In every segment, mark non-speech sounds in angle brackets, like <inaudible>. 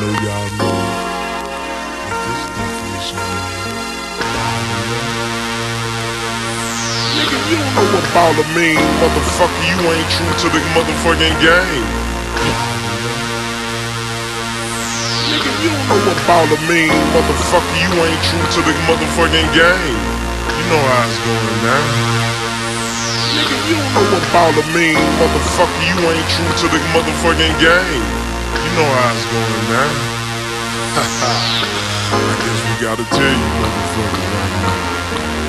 know y'all know that this definition Nigga, you don't know what baller mean, motherfucker. You ain't true to the motherfucking game. Nigga, you don't know what baller mean, motherfucker. You ain't true to the motherfucking game. You know how it's going now. Nigga, you don't know what baller mean, motherfucker. You ain't true to the motherfucking game. Know how it's going now. <laughs> I guess we gotta tell you, right now.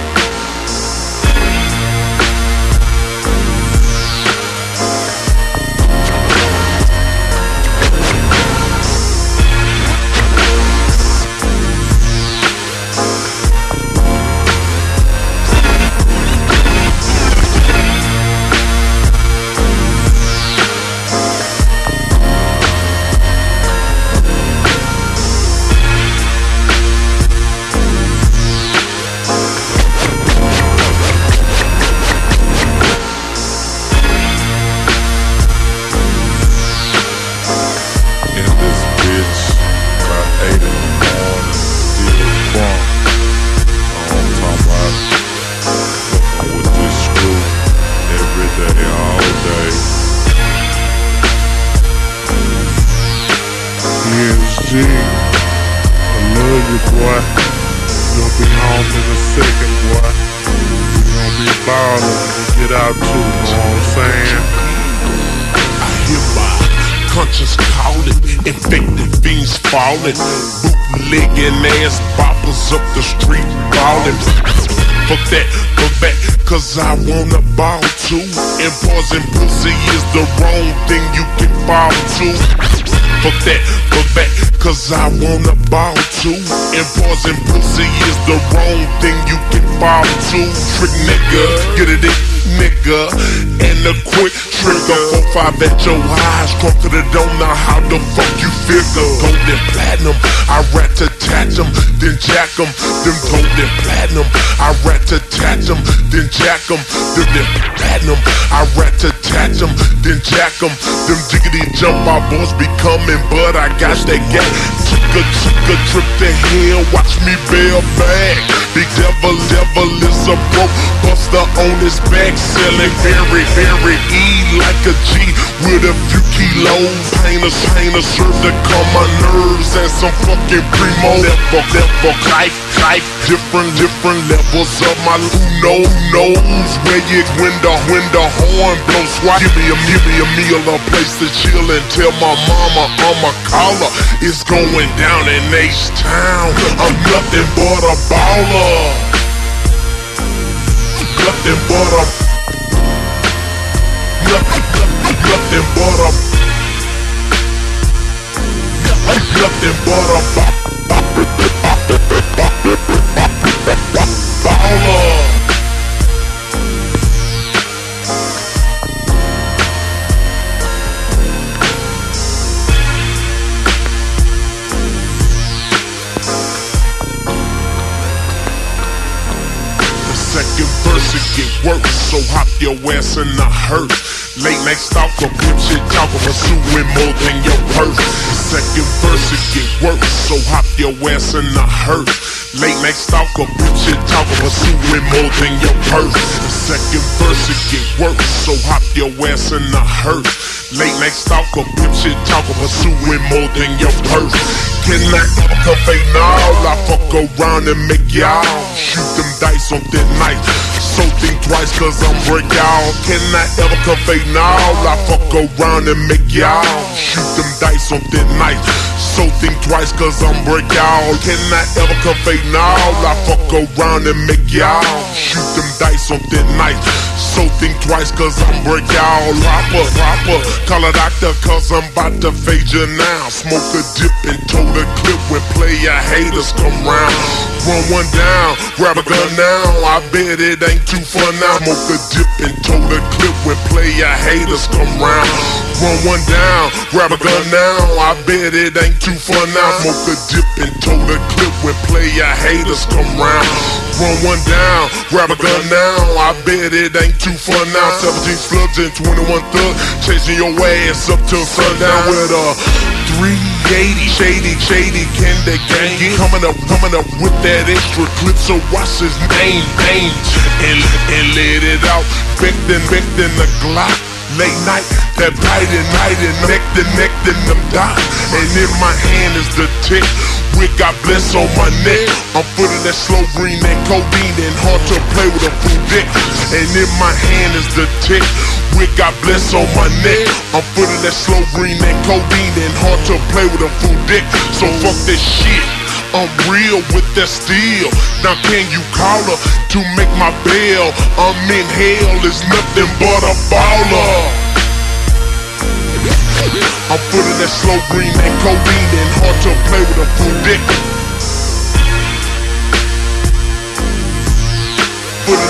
In a second, boy. You gonna be ballin' when you get out too, know what I'm saying? I hear my conscience calling, infected fiends falling, bootlegging ass boppers up the street ballin'. Fuck that, fuck back, cause I wanna ball too. And poison pussy is the wrong thing you can fall to. Fuck that, back, cause I wanna ball too. And poison pussy is the wrong thing you can fall to. Trick nigga, get it in nigga and a quick trigger. Four five at your eyes drunk to the don't know how the fuck you figure? Golden platinum I rat to attach them then jack them them golden platinum I rat to attach them then jack them them them platinum I rat to attach them then jack them them jiggity jump our boys be coming but I got that gap chicka chicka trip to hell watch me bail back. Big devil devil is a broke on his back selling very, very E like a G with a few kilos. Painters, painters serve to calm my nerves and some fucking primo. Level, level, kite, kite. Different, different levels of my who knows where you when the when the horn blows. Why give me a give me a meal, a place to chill and tell my mama I'm a caller. It's going down in H Town. I'm nothing but a baller. Nothing but a nothing, nothing but a nothing but a baller. Second verse it get worse, so hop your ass in the hearse. Late night stalker, pimp shit talker, pursuing more than your purse. Second verse it get worse, so hop your ass in the hearse. Late night stalker, pimp shit talker, pursuing more than your purse. Second verse it get worse, so hop your ass in the hearse. Late night stalker, pimp shit talker, pursuing more than your purse. Can I ever convey now? I fuck around and make y'all shoot them dice on night. So think twice cause I'm break y'all. Can I ever convey now? I fuck around and make y'all shoot them dice on night. So think twice cause I'm break y'all. Can I ever convey now? I fuck around and make y'all shoot them dice on night. So think twice cause I'm break y'all. Rapper, rapper, call a doctor cause I'm about to fade you now. Smoke a dip and toe the clip when player haters come round. Run one down, grab a gun now. I bet it ain't too fun now. Smoke a dip and toe the clip when player haters come round. Run one down, grab a gun now. I bet it ain't too fun now. Smoke a dip and toe the clip when player haters come round. Run one down, grab a gun now. I bet it ain't too fun now. 17 slugs and 21 thugs chasing your ass up till sundown with a three 80, shady, shady, can the gang coming up, coming up with that extra clip? So watch his name, name, and and let it out. Victin, victin, the Glock. Late night, that night and neck to neck, then them dot. And in my hand is the tick. We got bless on my neck. I'm footing that slow green and codeine and hard to play with a fool dick. And in my hand is the tick. We got bless on my neck. I'm footing that slow green and codeine and hard to play with a fool dick. So fuck this shit. I'm real with that steel. Now can you call her to make my bail? I'm in hell, it's nothing but a baller. I'm putting that slow green and codeine and hard to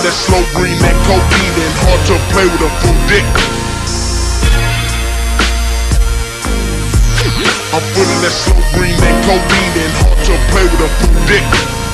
that slow green and codeine and hard to play with a fool dick. I'm putting that slow green and codeine and hard to play with a fool dick.